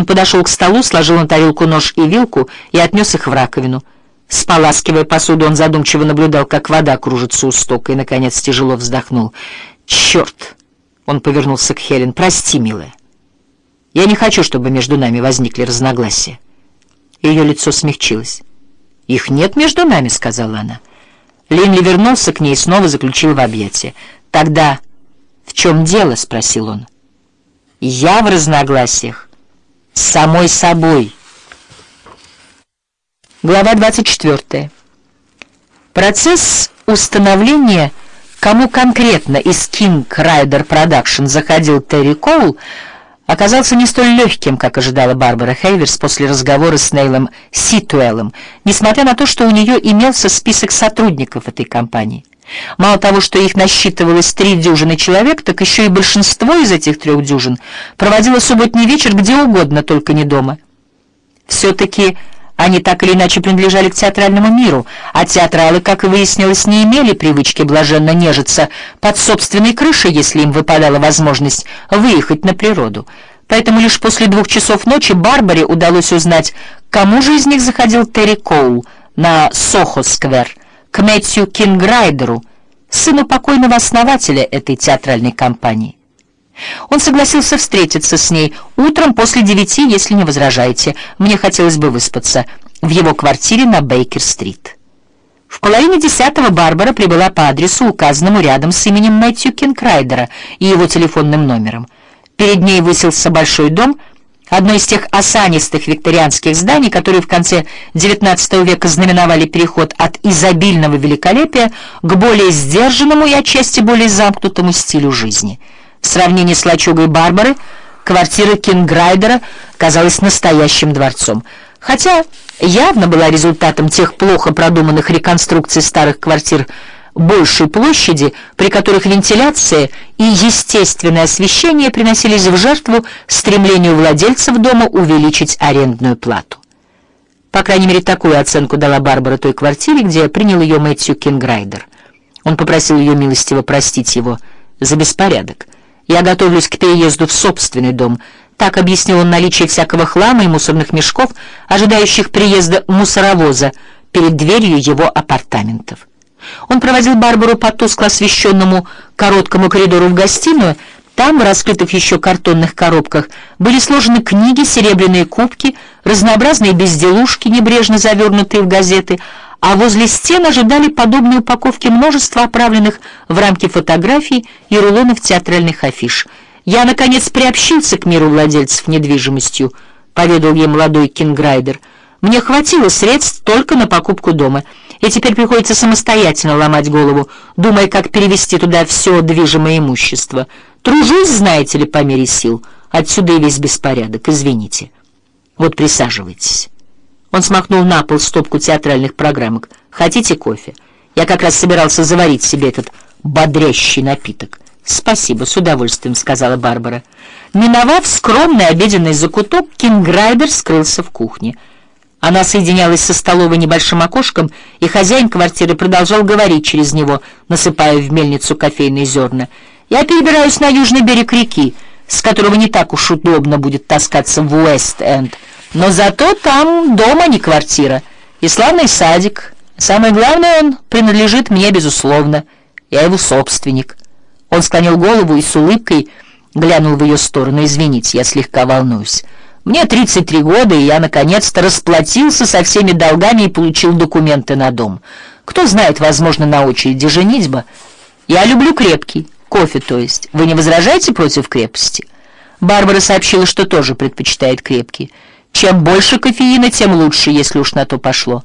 Он подошел к столу, сложил на тарелку нож и вилку и отнес их в раковину. Споласкивая посуду, он задумчиво наблюдал, как вода кружится у стока, и, наконец, тяжело вздохнул. «Черт!» — он повернулся к Хелен. «Прости, милая. Я не хочу, чтобы между нами возникли разногласия». Ее лицо смягчилось. «Их нет между нами», — сказала она. Линли вернулся к ней и снова заключил в объятия. «Тогда в чем дело?» — спросил он. «Я в разногласиях. С самой собой». Глава 24. Процесс установления, кому конкретно из King Rider Production заходил Терри Коул, оказался не столь легким, как ожидала Барбара Хейверс после разговора с Нейлом Ситуэлом, несмотря на то, что у нее имелся список сотрудников этой компании. Мало того, что их насчитывалось три дюжины человек, так еще и большинство из этих трех дюжин проводило субботний вечер где угодно, только не дома. Все-таки они так или иначе принадлежали к театральному миру, а театралы, как выяснилось, не имели привычки блаженно нежиться под собственной крышей, если им выпадала возможность выехать на природу. Поэтому лишь после двух часов ночи Барбаре удалось узнать, кому же из них заходил Терри Коул на Сохо-сквер, к Мэтью Кинграйдеру, сыну покойного основателя этой театральной компании. Он согласился встретиться с ней утром после девяти, если не возражаете. Мне хотелось бы выспаться в его квартире на Бейкер-стрит. В половине десятого Барбара прибыла по адресу, указанному рядом с именем Мэтью Кинграйдера и его телефонным номером. Перед ней высился большой дом, одно из тех осанистых викторианских зданий, которые в конце XIX века знаменовали переход от изобильного великолепия к более сдержанному и отчасти более замкнутому стилю жизни — в сравнении с лачугой Барбары, квартира Кинграйдера казалась настоящим дворцом, хотя явно была результатом тех плохо продуманных реконструкций старых квартир большей площади, при которых вентиляция и естественное освещение приносились в жертву стремлению владельцев дома увеличить арендную плату. По крайней мере, такую оценку дала Барбара той квартире, где принял ее Мэтью Кинграйдер. Он попросил ее милостиво простить его за беспорядок. Я готовлюсь к переезду в собственный дом. Так объяснил он наличие всякого хлама и мусорных мешков, ожидающих приезда мусоровоза перед дверью его апартаментов. Он проводил Барбару по тускло освещенному короткому коридору в гостиную. Там, в раскрытых еще картонных коробках, были сложены книги, серебряные кубки, разнообразные безделушки, небрежно завернутые в газеты, а возле стен ожидали подобной упаковки множества оправленных в рамки фотографий и рулонов театральных афиш. «Я, наконец, приобщился к миру владельцев недвижимостью», — поведал ей молодой Кинграйдер. «Мне хватило средств только на покупку дома, и теперь приходится самостоятельно ломать голову, думая, как перевести туда все движимое имущество. Тружусь, знаете ли, по мере сил. Отсюда и весь беспорядок, извините. Вот присаживайтесь». Он смахнул на пол стопку театральных программок. «Хотите кофе? Я как раз собирался заварить себе этот бодрящий напиток». «Спасибо, с удовольствием», — сказала Барбара. Миновав скромный обеденный закуток, Кинграйдер скрылся в кухне. Она соединялась со столовой небольшим окошком, и хозяин квартиры продолжал говорить через него, насыпая в мельницу кофейные зерна. «Я перебираюсь на южный берег реки, с которого не так уж удобно будет таскаться в Уэст-Энд». Но зато там дом, а не квартира. И славный садик. Самое главное, он принадлежит мне, безусловно. Я его собственник. Он склонил голову и с улыбкой глянул в ее сторону. «Извините, я слегка волнуюсь. Мне 33 года, и я, наконец-то, расплатился со всеми долгами и получил документы на дом. Кто знает, возможно, на очереди женитьба. Я люблю крепкий, кофе, то есть. Вы не возражаете против крепости?» Барбара сообщила, что тоже предпочитает крепкий. Чем больше кофеина, тем лучше, если уж на то пошло.